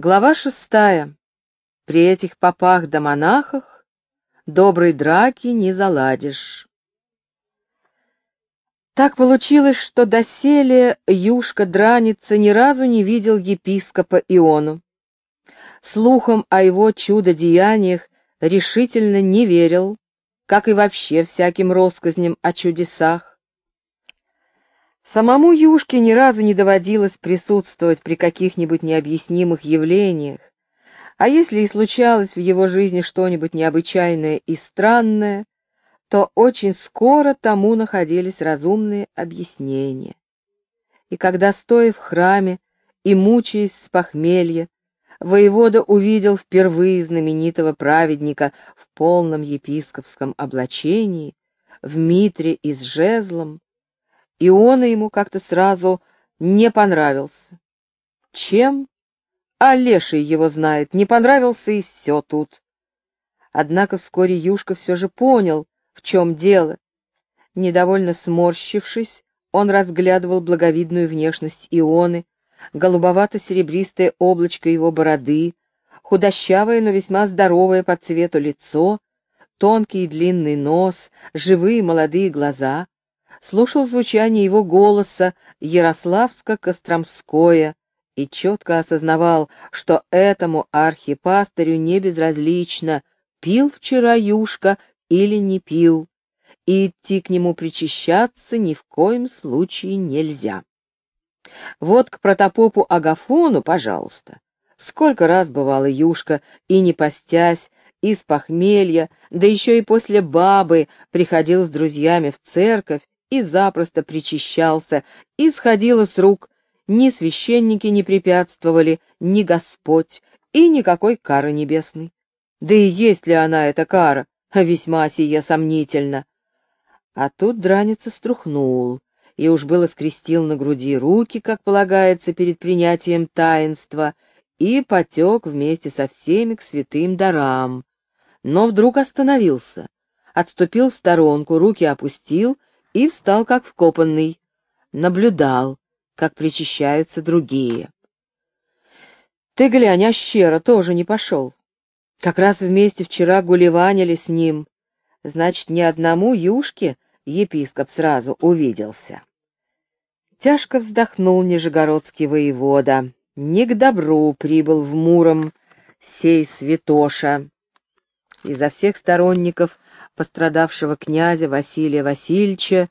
Глава шестая. При этих попах да монахах доброй драки не заладишь. Так получилось, что доселе Юшка Драница ни разу не видел епископа Иону. Слухом о его чудо-деяниях решительно не верил, как и вообще всяким россказням о чудесах. Самому Юшке ни разу не доводилось присутствовать при каких-нибудь необъяснимых явлениях, а если и случалось в его жизни что-нибудь необычайное и странное, то очень скоро тому находились разумные объяснения. И когда, стоя в храме и мучаясь с похмелья, воевода увидел впервые знаменитого праведника в полном епископском облачении, в митре и с жезлом, Иона ему как-то сразу не понравился. Чем? А леший его знает, не понравился и все тут. Однако вскоре Юшка все же понял, в чем дело. Недовольно сморщившись, он разглядывал благовидную внешность Ионы, голубовато-серебристое облачко его бороды, худощавое, но весьма здоровое по цвету лицо, тонкий и длинный нос, живые молодые глаза, слушал звучание его голоса Ярославско-Костромское и четко осознавал, что этому архипастырю не безразлично, пил вчера юшка или не пил, и идти к нему причащаться ни в коем случае нельзя. Вот к протопопу Агафону, пожалуйста. Сколько раз бывала юшка, и не постясь, из похмелья, да еще и после бабы приходил с друзьями в церковь и запросто причащался, и сходило с рук. Ни священники не препятствовали, ни Господь, и никакой кары небесной. Да и есть ли она, эта кара, весьма сие сомнительно. А тут драница струхнул, и уж было скрестил на груди руки, как полагается, перед принятием таинства, и потек вместе со всеми к святым дарам. Но вдруг остановился, отступил в сторонку, руки опустил и встал как вкопанный, наблюдал, как причащаются другие. Ты глянь, а щера тоже не пошел. Как раз вместе вчера гулеванили с ним. Значит, ни одному юшке епископ сразу увиделся. Тяжко вздохнул нижегородский воевода. Не к добру прибыл в Муром сей святоша. Изо всех сторонников пострадавшего князя Василия Васильевича,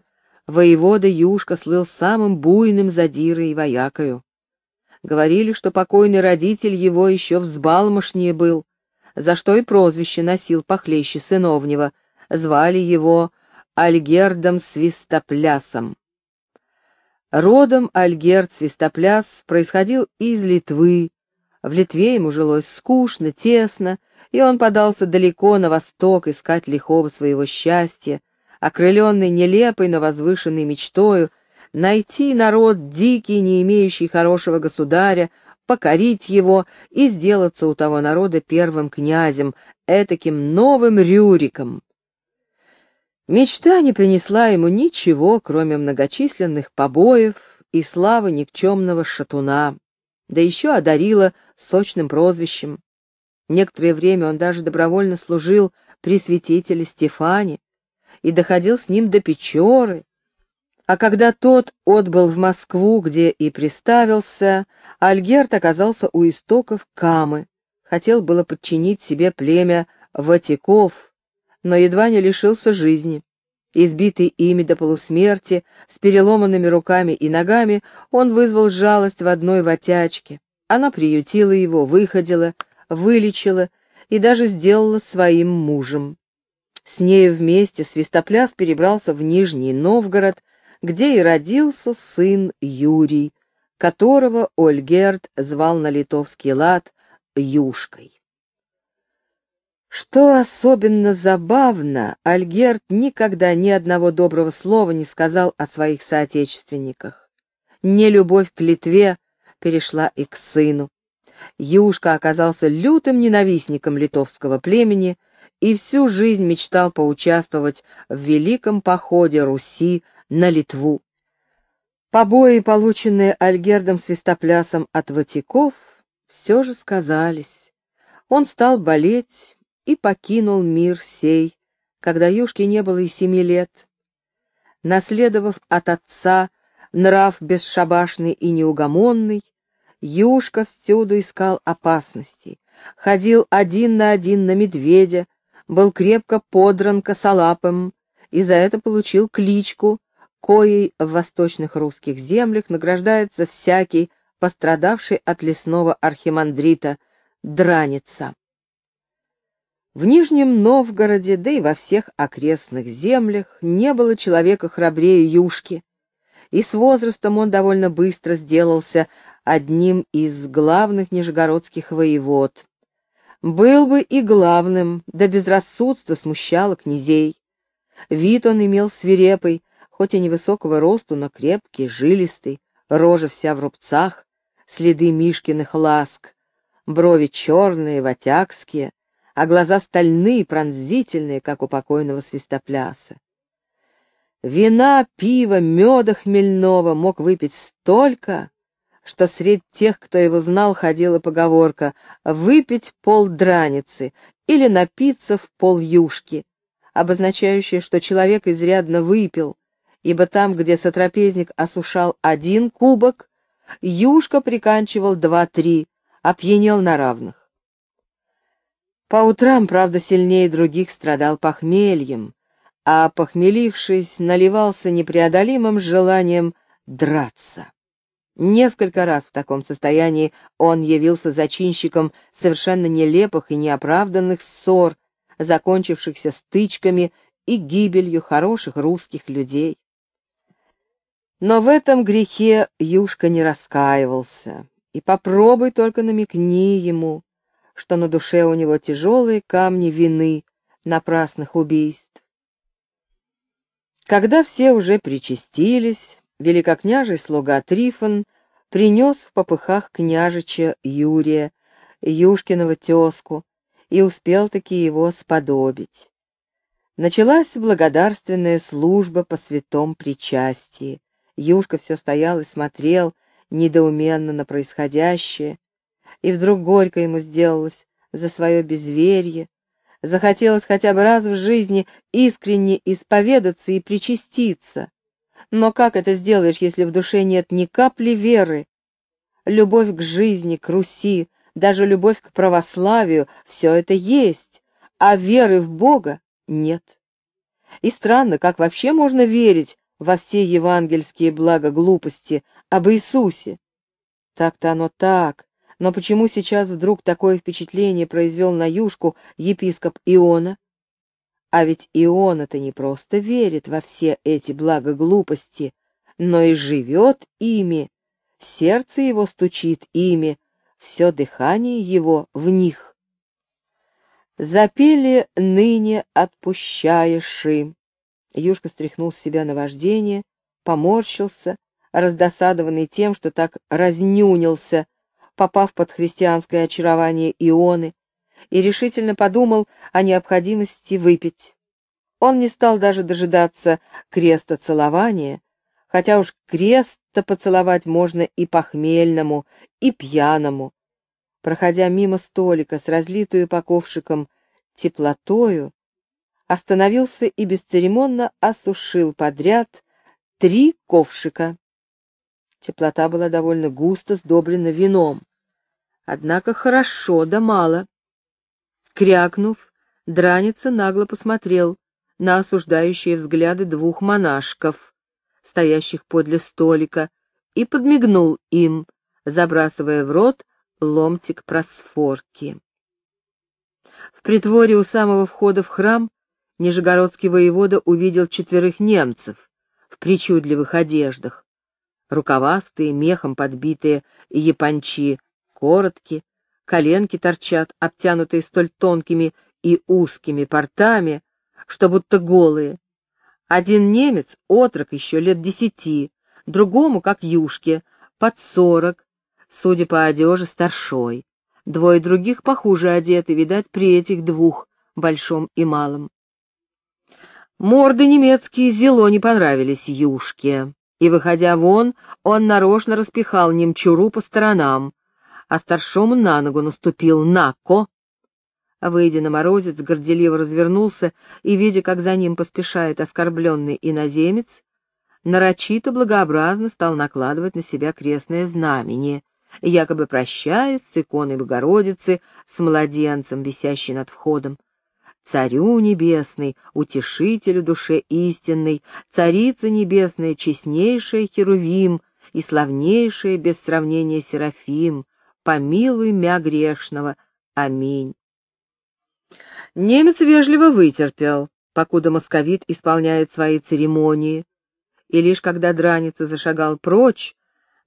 воевода Юшка слыл самым буйным задирой и воякою. Говорили, что покойный родитель его еще взбалмошнее был, за что и прозвище носил похлеще сыновнего, звали его Альгердом Свистоплясом. Родом Альгерд Свистопляс происходил из Литвы. В Литве ему жилось скучно, тесно, и он подался далеко на восток искать лихого своего счастья, окрыленный нелепой, но возвышенной мечтою, найти народ дикий, не имеющий хорошего государя, покорить его и сделаться у того народа первым князем, этаким новым Рюриком. Мечта не принесла ему ничего, кроме многочисленных побоев и славы никчемного шатуна, да еще одарила сочным прозвищем Некоторое время он даже добровольно служил при святителе Стефане и доходил с ним до Печоры. А когда тот отбыл в Москву, где и приставился, Альгерт оказался у истоков Камы, хотел было подчинить себе племя Ватиков, но едва не лишился жизни. Избитый ими до полусмерти, с переломанными руками и ногами, он вызвал жалость в одной ватячке. Она приютила его, выходила, вылечила и даже сделала своим мужем. С ней вместе Свистопляс перебрался в Нижний Новгород, где и родился сын Юрий, которого Ольгерд звал на литовский лад Юшкой. Что особенно забавно, Альгерт никогда ни одного доброго слова не сказал о своих соотечественниках. Нелюбовь к Литве перешла и к сыну. Юшка оказался лютым ненавистником литовского племени и всю жизнь мечтал поучаствовать в великом походе Руси на Литву. Побои, полученные Альгердом Свистоплясом от ватиков, все же сказались. Он стал болеть и покинул мир сей, когда Юшке не было и семи лет. Наследовав от отца нрав бесшабашный и неугомонный, Юшка всюду искал опасностей, ходил один на один на медведя, был крепко подран косолапым и за это получил кличку, коей в восточных русских землях награждается всякий, пострадавший от лесного архимандрита, драница. В Нижнем Новгороде, да и во всех окрестных землях не было человека храбрее Юшки, и с возрастом он довольно быстро сделался одним из главных нижегородских воевод. Был бы и главным, да безрассудство смущало князей. Вид он имел свирепый, хоть и невысокого росту, но крепкий, жилистый, рожа вся в рубцах, следы Мишкиных ласк, брови черные, ватякские, а глаза стальные, пронзительные, как у покойного свистопляса. Вина, пива, меда хмельного мог выпить столько, что среди тех, кто его знал, ходила поговорка «выпить пол драницы» или «напиться в пол юшки», обозначающая, что человек изрядно выпил, ибо там, где сотрапезник осушал один кубок, юшка приканчивал два-три, опьянел на равных. По утрам, правда, сильнее других страдал похмельем, а, похмелившись, наливался непреодолимым желанием драться. Несколько раз в таком состоянии он явился зачинщиком совершенно нелепых и неоправданных ссор, закончившихся стычками и гибелью хороших русских людей. Но в этом грехе Юшка не раскаивался, и попробуй только намекни ему, что на душе у него тяжелые камни вины напрасных убийств. Когда все уже причастились, великокняжий слуга Трифон принес в попыхах княжича Юрия, Юшкиного тезку, и успел-таки его сподобить. Началась благодарственная служба по святом причастии. Юшка все стоял и смотрел недоуменно на происходящее, и вдруг горько ему сделалось за свое безверие, Захотелось хотя бы раз в жизни искренне исповедаться и причаститься. Но как это сделаешь, если в душе нет ни капли веры? Любовь к жизни, к Руси, даже любовь к православию — все это есть, а веры в Бога нет. И странно, как вообще можно верить во все евангельские блага глупости об Иисусе? Так-то оно так, но почему сейчас вдруг такое впечатление произвел на Юшку епископ Иона? А ведь Иона-то не просто верит во все эти благоглупости, но и живет ими, сердце его стучит ими, все дыхание его в них. Запели ныне отпущаеши. Юшка стряхнул с себя наваждение, поморщился, раздосадованный тем, что так разнюнился, попав под христианское очарование Ионы, и решительно подумал о необходимости выпить. Он не стал даже дожидаться креста целования, хотя уж крест-то поцеловать можно и похмельному, и пьяному. Проходя мимо столика с разлитую по ковшикам теплотою, остановился и бесцеремонно осушил подряд три ковшика. Теплота была довольно густо сдобрена вином. Однако хорошо да мало. Крякнув, Драница нагло посмотрел на осуждающие взгляды двух монашков, стоящих подле столика, и подмигнул им, забрасывая в рот ломтик просфорки. В притворе у самого входа в храм Нижегородский воевода увидел четверых немцев в причудливых одеждах, рукавастые, мехом подбитые япончи коротки, коленки торчат, обтянутые столь тонкими и узкими портами, что будто голые. Один немец, отрок еще лет десяти, другому, как юшке, под сорок, судя по одежде, старшой. Двое других похуже одеты, видать, при этих двух, большом и малом. Морды немецкие зело не понравились юшке, и, выходя вон, он нарочно распихал немчуру по сторонам, а старшому на ногу наступил «Нако!» Выйдя на морозец, горделиво развернулся и, видя, как за ним поспешает оскорбленный иноземец, нарочито благообразно стал накладывать на себя крестное знамение, якобы прощаясь с иконой Богородицы, с младенцем, висящей над входом. Царю небесный, утешителю душе истинной, царица небесная, честнейшая Херувим и славнейшая без сравнения Серафим, помилуй мя грешного. Аминь. Немец вежливо вытерпел, покуда московит исполняет свои церемонии, и лишь когда драница зашагал прочь,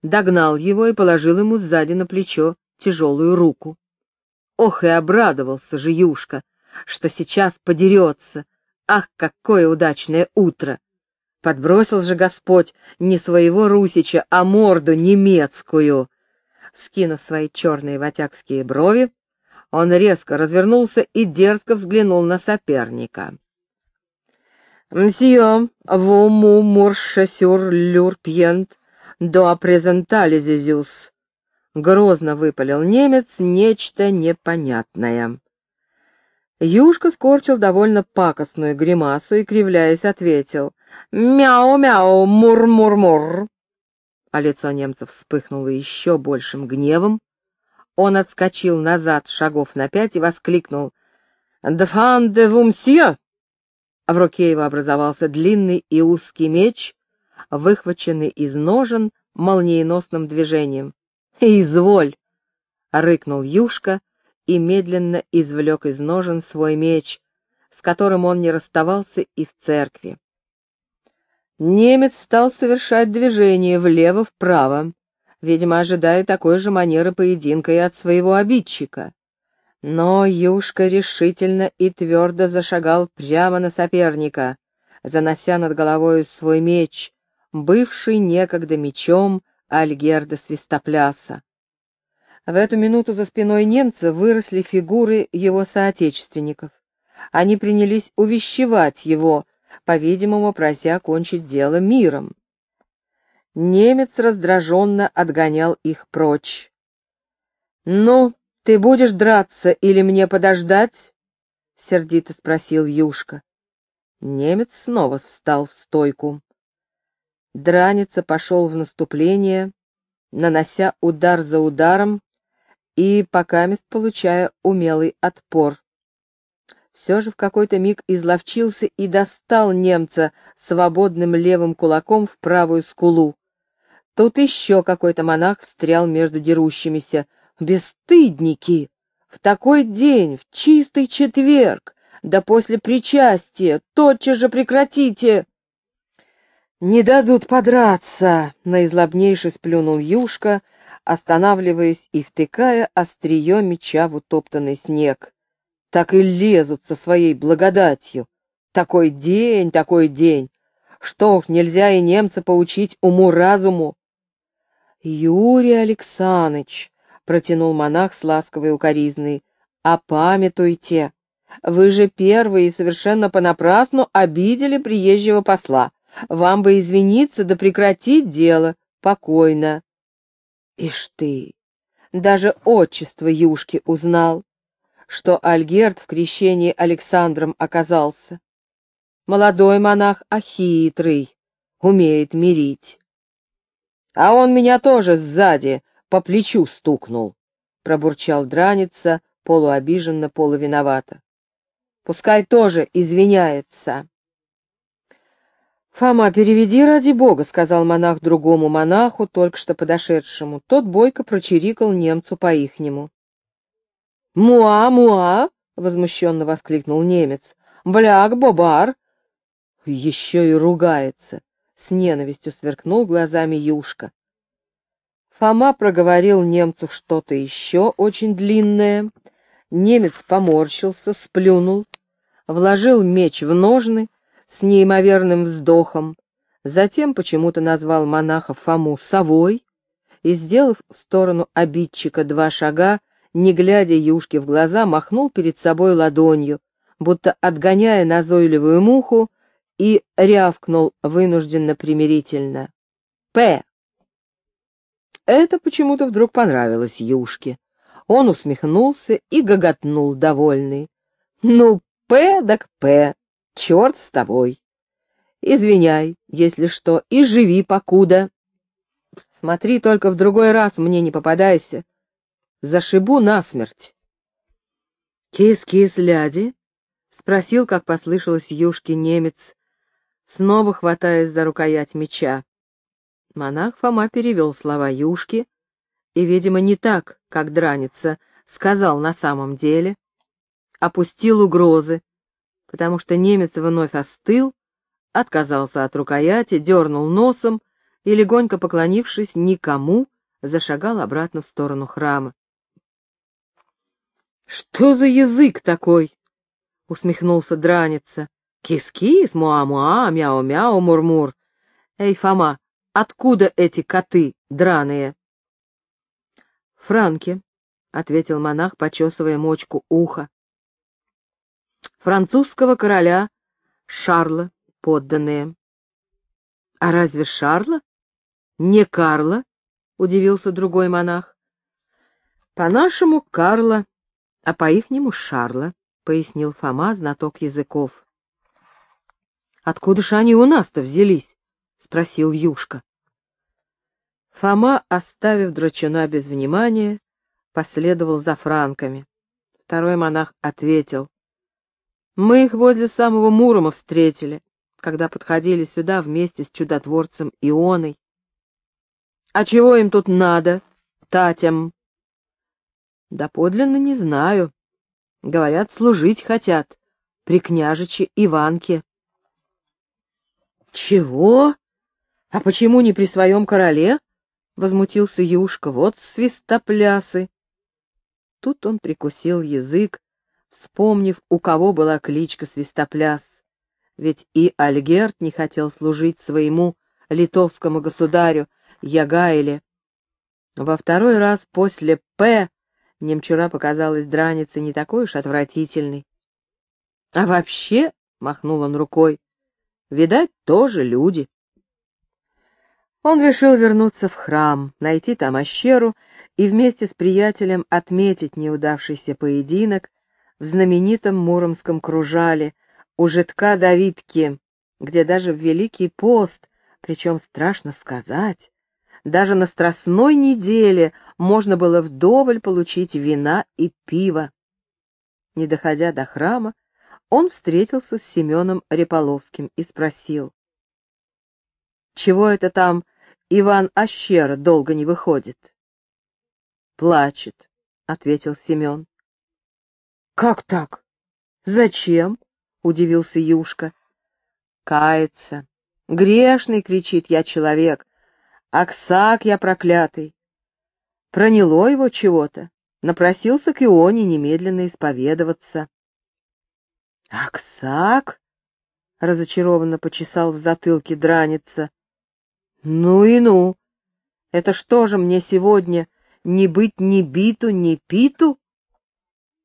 догнал его и положил ему сзади на плечо тяжелую руку. Ох, и обрадовался же Юшка, что сейчас подерется. Ах, какое удачное утро! Подбросил же Господь не своего Русича, а морду немецкую. Скинув свои черные ватякские брови, он резко развернулся и дерзко взглянул на соперника. «Мсье, vous mu mourche sur l'urpient до презентали зизюс», — грозно выпалил немец нечто непонятное. Юшка скорчил довольно пакостную гримасу и, кривляясь, ответил «Мяу-мяу, мур-мур-мур». А лицо немца вспыхнуло еще большим гневом, он отскочил назад шагов на пять и воскликнул «Дфан де вумсье!» В руке его образовался длинный и узкий меч, выхваченный из ножен молниеносным движением. «Изволь!» — рыкнул Юшка и медленно извлек из ножен свой меч, с которым он не расставался и в церкви. Немец стал совершать движение влево-вправо, видимо, ожидая такой же манеры поединка и от своего обидчика. Но Юшка решительно и твердо зашагал прямо на соперника, занося над головой свой меч, бывший некогда мечом Альгерда Свистопляса. В эту минуту за спиной немца выросли фигуры его соотечественников. Они принялись увещевать его, по-видимому, прося кончить дело миром. Немец раздраженно отгонял их прочь. «Ну, ты будешь драться или мне подождать?» — сердито спросил Юшка. Немец снова встал в стойку. Драница пошел в наступление, нанося удар за ударом и покамест получая умелый отпор. Все же в какой-то миг изловчился и достал немца свободным левым кулаком в правую скулу. Тут еще какой-то монах встрял между дерущимися. Бесстыдники! В такой день, в чистый четверг, да после причастия, тотчас же прекратите! Не дадут подраться, наизлобнейше сплюнул Юшка, останавливаясь и втыкая острие меча в утоптанный снег. Так и лезут со своей благодатью. Такой день, такой день! Что уж, нельзя и немца поучить уму-разуму. «Юрий Александрович», — протянул монах с ласковой укоризной, — «опамятуйте, вы же первые и совершенно понапрасну обидели приезжего посла. Вам бы извиниться да прекратить дело покойно». Ишь ты, даже отчество Юшки узнал, что Альгерт в крещении Александром оказался. Молодой монах, а хитрый, умеет мирить. А он меня тоже сзади по плечу стукнул, — пробурчал драница, полуобиженно, полувиновато. Пускай тоже извиняется. «Фома, переведи ради бога», — сказал монах другому монаху, только что подошедшему. Тот бойко прочирикал немцу по-ихнему. «Муа, муа!» — возмущенно воскликнул немец. «Бляк, бобар!» Еще и ругается. С ненавистью сверкнул глазами Юшка. Фома проговорил немцу что-то еще очень длинное. Немец поморщился, сплюнул, вложил меч в ножны с неимоверным вздохом, затем почему-то назвал монаха Фому совой и, сделав в сторону обидчика два шага, не глядя Юшке в глаза, махнул перед собой ладонью, будто отгоняя назойливую муху, и рявкнул вынужденно примирительно. «П!» это почему-то вдруг понравилось Юшке. Он усмехнулся и гоготнул, довольный. «Ну, П так П, черт с тобой. Извиняй, если что, и живи покуда. Смотри, только в другой раз мне не попадайся. Зашибу насмерть». «Кис-кис, ляди?» — спросил, как послышалось Юшке немец, снова хватаясь за рукоять меча. Монах Фома перевел слова Юшки и, видимо, не так, как дранится, сказал на самом деле, опустил угрозы, потому что немец вновь остыл, отказался от рукояти, дернул носом и, легонько поклонившись никому, зашагал обратно в сторону храма. «Что за язык такой?» — усмехнулся драница. «Кис-кис, муа-муа, мяу-мяу, мур-мур. Эй, Фома, Откуда эти коты драные? Франки, — ответил монах, почесывая мочку уха. Французского короля Шарла подданные. А разве Шарла? Не Карла? — удивился другой монах. По-нашему Карла, а по-ихнему Шарла, — пояснил Фома, знаток языков. Откуда же они у нас-то взялись? — спросил Юшка. Фома, оставив драчуна без внимания, последовал за франками. Второй монах ответил. «Мы их возле самого Мурома встретили, когда подходили сюда вместе с чудотворцем Ионой. А чего им тут надо, татям?» «Да подлинно не знаю. Говорят, служить хотят при княжиче Иванке». «Чего?» «А почему не при своем короле?» — возмутился Юшка. «Вот свистоплясы!» Тут он прикусил язык, вспомнив, у кого была кличка Свистопляс. Ведь и Альгерт не хотел служить своему литовскому государю Ягайле. Во второй раз после «П» немчура показалась дранице не такой уж отвратительной. А вообще, — махнул он рукой, — видать, тоже люди. Он решил вернуться в храм, найти там ощеру и вместе с приятелем отметить неудавшийся поединок в знаменитом Муромском кружале у житка Давидки, где даже в Великий пост, причем страшно сказать, даже на Страстной неделе можно было вдоволь получить вина и пиво. Не доходя до храма, он встретился с Семеном Реполовским и спросил. «Чего это там Иван Ащера долго не выходит. Плачет, ответил Семен. Как так? Зачем? удивился Юшка. Кается. Грешный, кричит я человек. Аксак я проклятый. Проняло его чего-то. Напросился к Ионе немедленно исповедоваться. Аксак? разочарованно почесал в затылке драница. Ну и ну! Это что же мне сегодня, не быть ни биту, ни питу?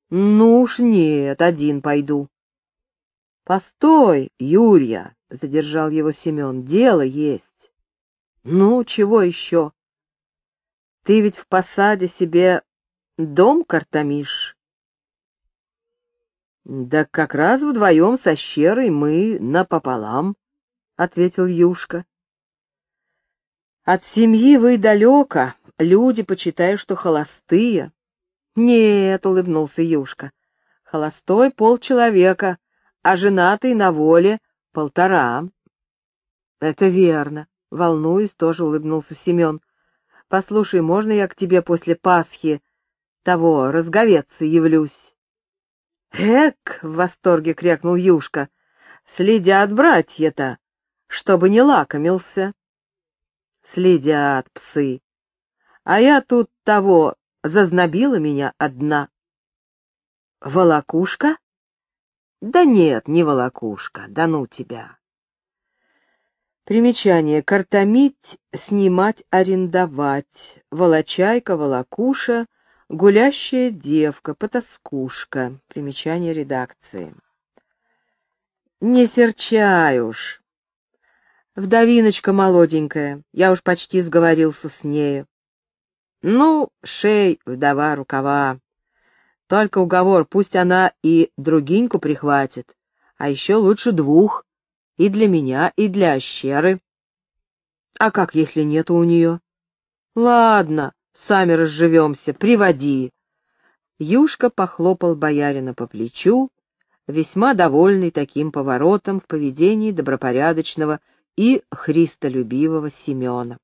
Ну уж нет, один пойду. Постой, Юрия, — задержал его Семен, — дело есть. Ну, чего еще? Ты ведь в посаде себе дом картомишь. Да как раз вдвоем со щерой мы напополам, — ответил Юшка. От семьи вы далеко, люди, почитаю, что холостые. Нет, — улыбнулся Юшка, — холостой полчеловека, а женатый на воле полтора. Это верно, — волнуясь, тоже улыбнулся Семен. Послушай, можно я к тебе после Пасхи того разговеться явлюсь? Эк, — в восторге крякнул Юшка, — следят братья-то, чтобы не лакомился следят псы. А я тут того, зазнобила меня одна. Волокушка? Да нет, не волокушка, да ну тебя. Примечание. Картомить, снимать, арендовать. Волочайка, волокуша, гулящая девка, потаскушка. Примечание редакции. Не серчай уж, Вдовиночка молоденькая, я уж почти сговорился с нею. Ну, шей, вдова, рукава. Только уговор, пусть она и другиньку прихватит, а еще лучше двух, и для меня, и для ощеры. А как, если нету у нее? Ладно, сами разживемся, приводи. Юшка похлопал боярина по плечу, весьма довольный таким поворотом в поведении добропорядочного и христолюбивого Семена.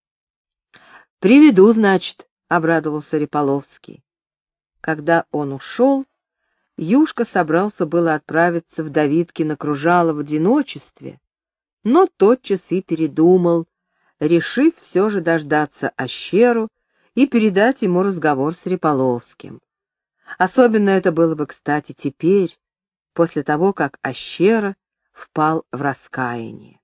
«Приведу, значит», — обрадовался Реполовский. Когда он ушел, Юшка собрался было отправиться в Давидкино кружало в одиночестве, но тотчас и передумал, решив все же дождаться Ощеру и передать ему разговор с Реполовским. Особенно это было бы, кстати, теперь, после того, как Ощера впал в раскаяние.